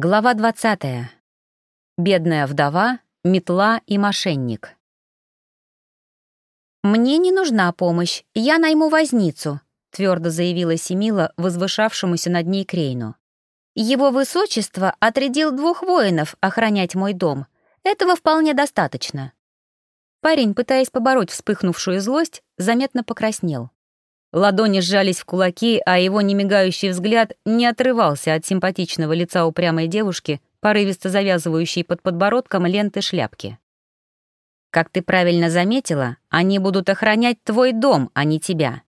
Глава 20. Бедная вдова, метла и мошенник. «Мне не нужна помощь, я найму возницу», — твердо заявила Семила возвышавшемуся над ней Крейну. «Его высочество отрядил двух воинов охранять мой дом. Этого вполне достаточно». Парень, пытаясь побороть вспыхнувшую злость, заметно покраснел. Ладони сжались в кулаки, а его немигающий взгляд не отрывался от симпатичного лица упрямой девушки, порывисто завязывающей под подбородком ленты шляпки. «Как ты правильно заметила, они будут охранять твой дом, а не тебя.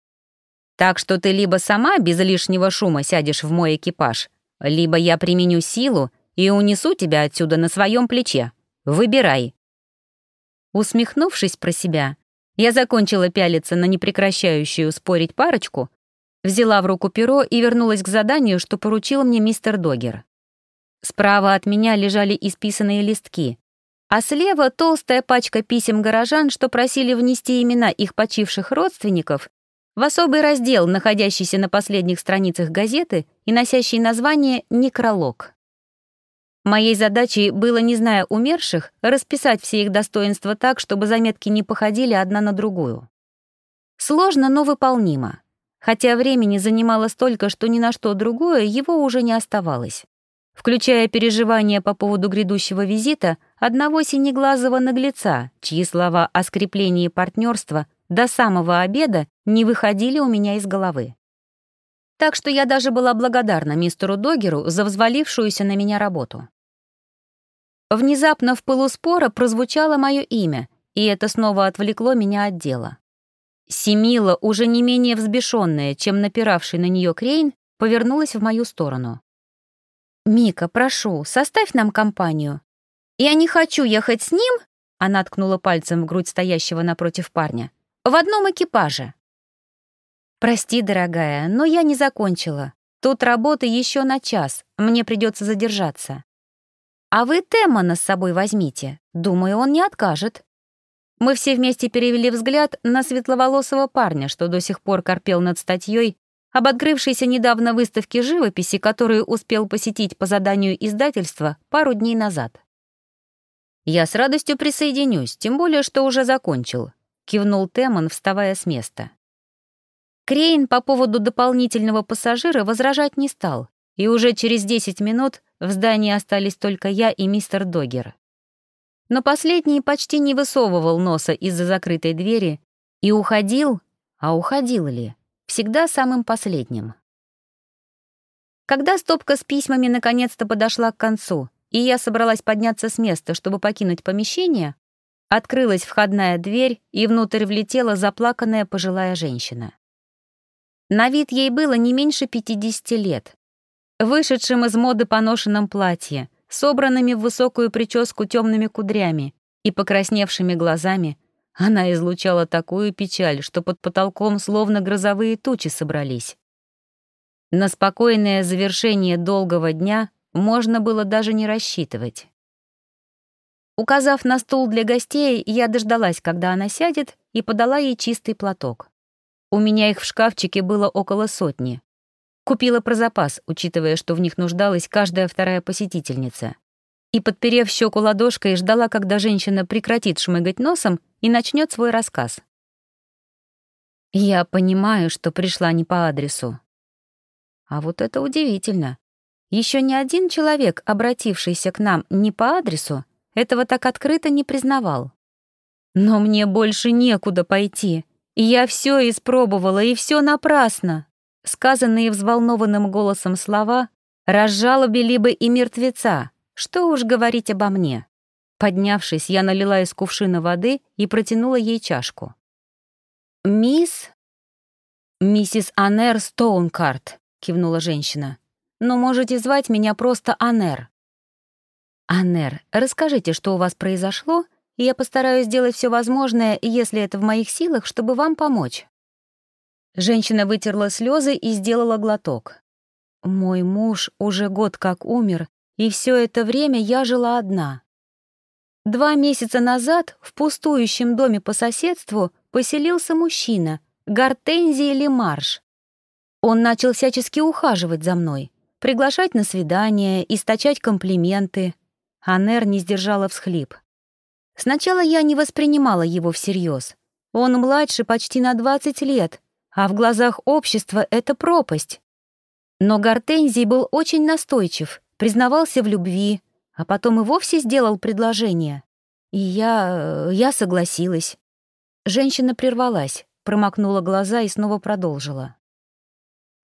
Так что ты либо сама без лишнего шума сядешь в мой экипаж, либо я применю силу и унесу тебя отсюда на своем плече. Выбирай». Усмехнувшись про себя, я закончила пялиться на непрекращающую спорить парочку, взяла в руку перо и вернулась к заданию, что поручил мне мистер Догер. Справа от меня лежали исписанные листки, а слева толстая пачка писем горожан, что просили внести имена их почивших родственников в особый раздел, находящийся на последних страницах газеты и носящий название «Некролог». Моей задачей было, не зная умерших, расписать все их достоинства так, чтобы заметки не походили одна на другую. Сложно, но выполнимо. Хотя времени занимало столько, что ни на что другое его уже не оставалось. Включая переживания по поводу грядущего визита одного синеглазого наглеца, чьи слова о скреплении партнерства до самого обеда не выходили у меня из головы. Так что я даже была благодарна мистеру Догеру за взвалившуюся на меня работу. Внезапно в пылу спора прозвучало мое имя, и это снова отвлекло меня от дела. Семила, уже не менее взбешенная, чем напиравший на нее Крейн, повернулась в мою сторону. «Мика, прошу, составь нам компанию. Я не хочу ехать с ним», она ткнула пальцем в грудь стоящего напротив парня, «в одном экипаже». «Прости, дорогая, но я не закончила. Тут работы еще на час, мне придется задержаться». «А вы Теммана с собой возьмите. Думаю, он не откажет». Мы все вместе перевели взгляд на светловолосого парня, что до сих пор корпел над статьей об открывшейся недавно выставке живописи, которую успел посетить по заданию издательства пару дней назад. «Я с радостью присоединюсь, тем более, что уже закончил», — кивнул Темман, вставая с места. Крейн по поводу дополнительного пассажира возражать не стал, и уже через 10 минут в здании остались только я и мистер Догер. Но последний почти не высовывал носа из-за закрытой двери и уходил, а уходил ли, всегда самым последним. Когда стопка с письмами наконец-то подошла к концу, и я собралась подняться с места, чтобы покинуть помещение, открылась входная дверь, и внутрь влетела заплаканная пожилая женщина. На вид ей было не меньше 50 лет, вышедшем из моды поношенном платье, собранными в высокую прическу темными кудрями и покрасневшими глазами, она излучала такую печаль, что под потолком словно грозовые тучи собрались. На спокойное завершение долгого дня можно было даже не рассчитывать. Указав на стул для гостей, я дождалась, когда она сядет, и подала ей чистый платок. У меня их в шкафчике было около сотни. Купила про запас, учитывая, что в них нуждалась каждая вторая посетительница. И, подперев щеку ладошкой, ждала, когда женщина прекратит шмыгать носом и начнет свой рассказ. Я понимаю, что пришла не по адресу. А вот это удивительно. Еще ни один человек, обратившийся к нам не по адресу, этого так открыто не признавал. Но мне больше некуда пойти. Я все испробовала, и все напрасно. Сказанные взволнованным голосом слова разжалобили бы и мертвеца, что уж говорить обо мне. Поднявшись, я налила из кувшина воды и протянула ей чашку. «Мисс...» «Миссис Анер Стоункарт», — кивнула женщина. «Но можете звать меня просто Анер». «Анер, расскажите, что у вас произошло, и я постараюсь сделать все возможное, если это в моих силах, чтобы вам помочь». Женщина вытерла слезы и сделала глоток. «Мой муж уже год как умер, и все это время я жила одна. Два месяца назад в пустующем доме по соседству поселился мужчина, Гортензия Лемарш. Он начал всячески ухаживать за мной, приглашать на свидание, источать комплименты. Анер не сдержала всхлип. Сначала я не воспринимала его всерьез. Он младше почти на 20 лет, а в глазах общества это пропасть. Но Гортензий был очень настойчив, признавался в любви, а потом и вовсе сделал предложение. И я... я согласилась. Женщина прервалась, промокнула глаза и снова продолжила.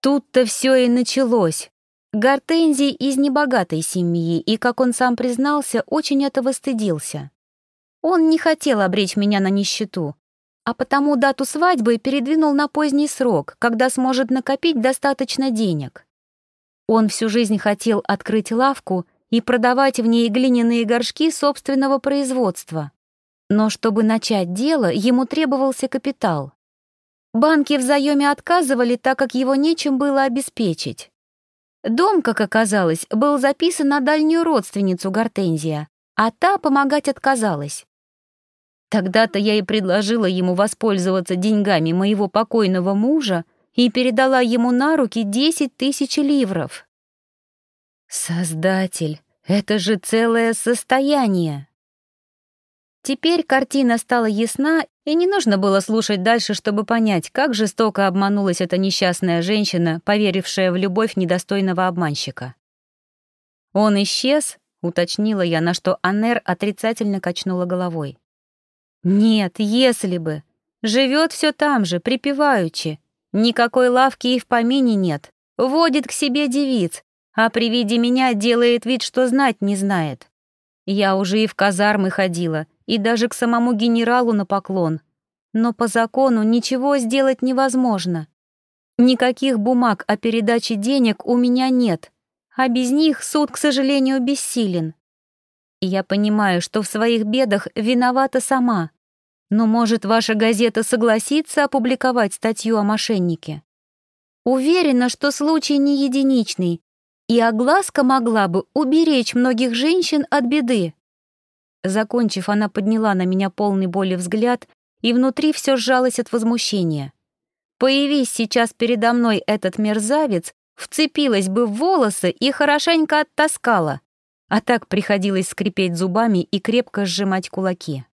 Тут-то все и началось. Гортензий из небогатой семьи, и, как он сам признался, очень этого стыдился. Он не хотел обречь меня на нищету, а потому дату свадьбы передвинул на поздний срок, когда сможет накопить достаточно денег. Он всю жизнь хотел открыть лавку и продавать в ней глиняные горшки собственного производства. Но чтобы начать дело, ему требовался капитал. Банки в заеме отказывали, так как его нечем было обеспечить. Дом, как оказалось, был записан на дальнюю родственницу Гортензия, а та помогать отказалась. Тогда-то я и предложила ему воспользоваться деньгами моего покойного мужа и передала ему на руки 10 тысяч ливров. Создатель, это же целое состояние. Теперь картина стала ясна, и не нужно было слушать дальше, чтобы понять, как жестоко обманулась эта несчастная женщина, поверившая в любовь недостойного обманщика. «Он исчез?» — уточнила я, на что Аннер отрицательно качнула головой. «Нет, если бы. Живет все там же, припеваючи. Никакой лавки и в помине нет. Водит к себе девиц, а при виде меня делает вид, что знать не знает. Я уже и в казармы ходила, и даже к самому генералу на поклон. Но по закону ничего сделать невозможно. Никаких бумаг о передаче денег у меня нет, а без них суд, к сожалению, бессилен. Я понимаю, что в своих бедах виновата сама. Но, может, ваша газета согласится опубликовать статью о мошеннике? Уверена, что случай не единичный, и огласка могла бы уберечь многих женщин от беды. Закончив, она подняла на меня полный боли взгляд, и внутри все сжалось от возмущения. Появись сейчас передо мной этот мерзавец, вцепилась бы в волосы и хорошенько оттаскала, а так приходилось скрипеть зубами и крепко сжимать кулаки.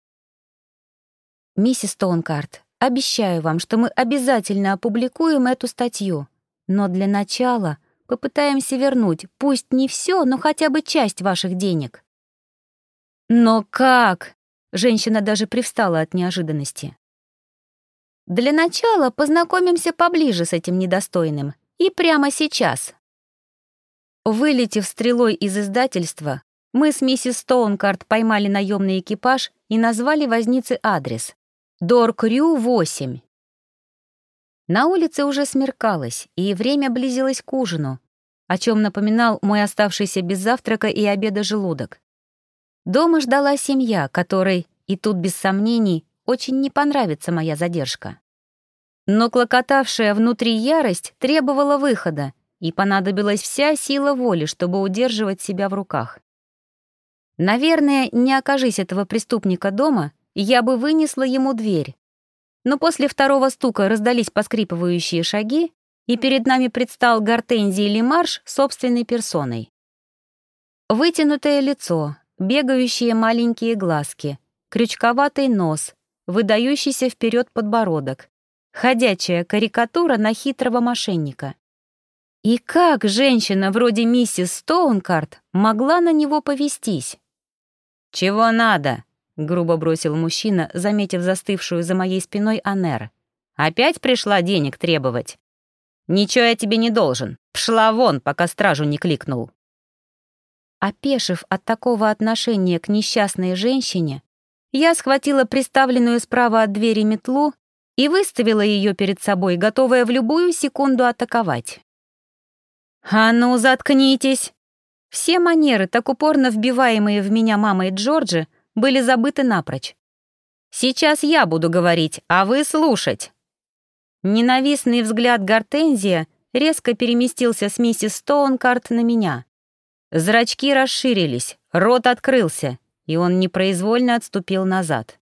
«Миссис Тонкарт, обещаю вам, что мы обязательно опубликуем эту статью, но для начала попытаемся вернуть, пусть не все, но хотя бы часть ваших денег. «Но как?» — женщина даже привстала от неожиданности. «Для начала познакомимся поближе с этим недостойным. И прямо сейчас». Вылетев стрелой из издательства, мы с миссис Стоункарт поймали наемный экипаж и назвали вознице адрес. Доркрю 8. На улице уже смеркалось, и время близилось к ужину, о чем напоминал мой оставшийся без завтрака и обеда желудок. Дома ждала семья, которой, и тут без сомнений, очень не понравится моя задержка. Но клокотавшая внутри ярость требовала выхода, и понадобилась вся сила воли, чтобы удерживать себя в руках. Наверное, не окажись этого преступника дома, я бы вынесла ему дверь. Но после второго стука раздались поскрипывающие шаги, и перед нами предстал Гортензий Лемарш собственной персоной. Вытянутое лицо, бегающие маленькие глазки, крючковатый нос, выдающийся вперед подбородок, ходячая карикатура на хитрого мошенника. И как женщина вроде миссис Стоункарт могла на него повестись? «Чего надо?» — грубо бросил мужчина, заметив застывшую за моей спиной Анер. «Опять пришла денег требовать?» «Ничего я тебе не должен. Пшла вон, пока стражу не кликнул». Опешив от такого отношения к несчастной женщине, я схватила приставленную справа от двери метлу и выставила ее перед собой, готовая в любую секунду атаковать. «А ну, заткнитесь!» Все манеры, так упорно вбиваемые в меня мамой Джорджи, были забыты напрочь. «Сейчас я буду говорить, а вы слушать!» Ненавистный взгляд Гортензия резко переместился с миссис Стоункарт на меня. Зрачки расширились, рот открылся, и он непроизвольно отступил назад.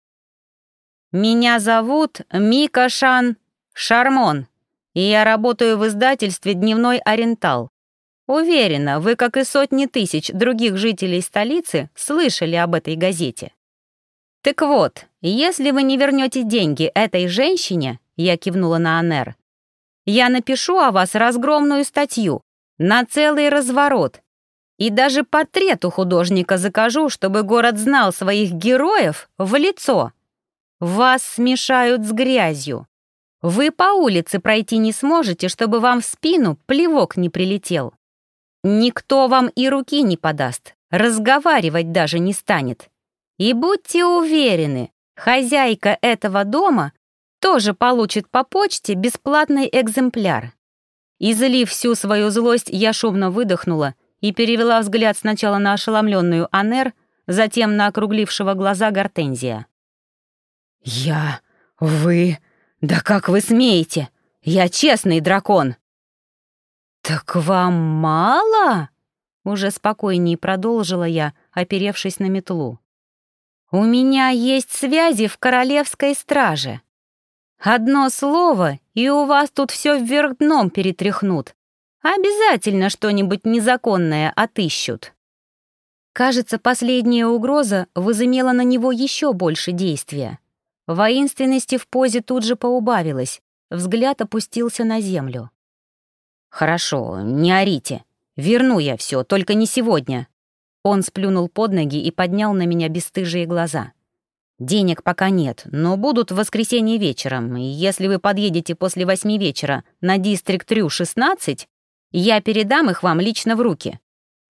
«Меня зовут Мика Шан Шармон, и я работаю в издательстве «Дневной Ориентал». Уверена, вы, как и сотни тысяч других жителей столицы, слышали об этой газете. Так вот, если вы не вернете деньги этой женщине, я кивнула на Анер, я напишу о вас разгромную статью на целый разворот и даже портрет у художника закажу, чтобы город знал своих героев в лицо. Вас смешают с грязью. Вы по улице пройти не сможете, чтобы вам в спину плевок не прилетел. Никто вам и руки не подаст, разговаривать даже не станет. И будьте уверены, хозяйка этого дома тоже получит по почте бесплатный экземпляр. Излив всю свою злость, я шумно выдохнула и перевела взгляд сначала на ошеломленную Анер, затем на округлившего глаза Гортензия. «Я... вы... да как вы смеете? Я честный дракон!» «Так вам мало?» — уже спокойнее продолжила я, оперевшись на метлу. «У меня есть связи в королевской страже. Одно слово, и у вас тут все вверх дном перетряхнут. Обязательно что-нибудь незаконное отыщут». Кажется, последняя угроза возымела на него еще больше действия. Воинственности в позе тут же поубавилась, взгляд опустился на землю. «Хорошо, не орите. Верну я все, только не сегодня». Он сплюнул под ноги и поднял на меня бесстыжие глаза. «Денег пока нет, но будут в воскресенье вечером, и если вы подъедете после восьми вечера на Дистрикт Трю 16, я передам их вам лично в руки.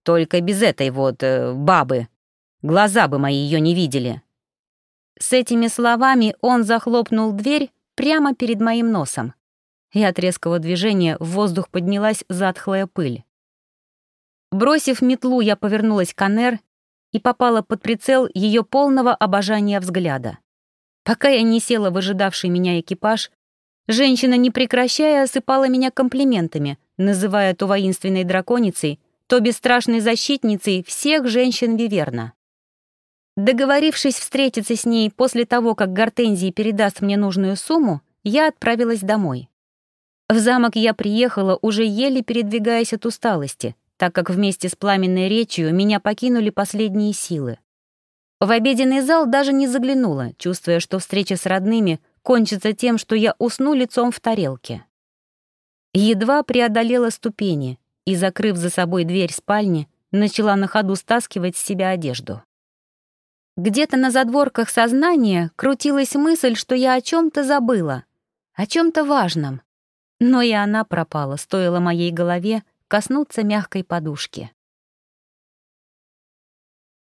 Только без этой вот э, бабы. Глаза бы мои ее не видели». С этими словами он захлопнул дверь прямо перед моим носом и от резкого движения в воздух поднялась затхлая пыль. Бросив метлу, я повернулась к Анер и попала под прицел ее полного обожания взгляда. Пока я не села в ожидавший меня экипаж, женщина, не прекращая, осыпала меня комплиментами, называя то воинственной драконицей, то бесстрашной защитницей всех женщин Виверна. Договорившись встретиться с ней после того, как Гортензии передаст мне нужную сумму, я отправилась домой. В замок я приехала, уже еле передвигаясь от усталости, так как вместе с пламенной речью меня покинули последние силы. В обеденный зал даже не заглянула, чувствуя, что встреча с родными кончится тем, что я усну лицом в тарелке. Едва преодолела ступени и, закрыв за собой дверь спальни, начала на ходу стаскивать с себя одежду. Где-то на задворках сознания крутилась мысль, что я о чем то забыла, о чем то важном, но и она пропала, стоило моей голове коснуться мягкой подушки.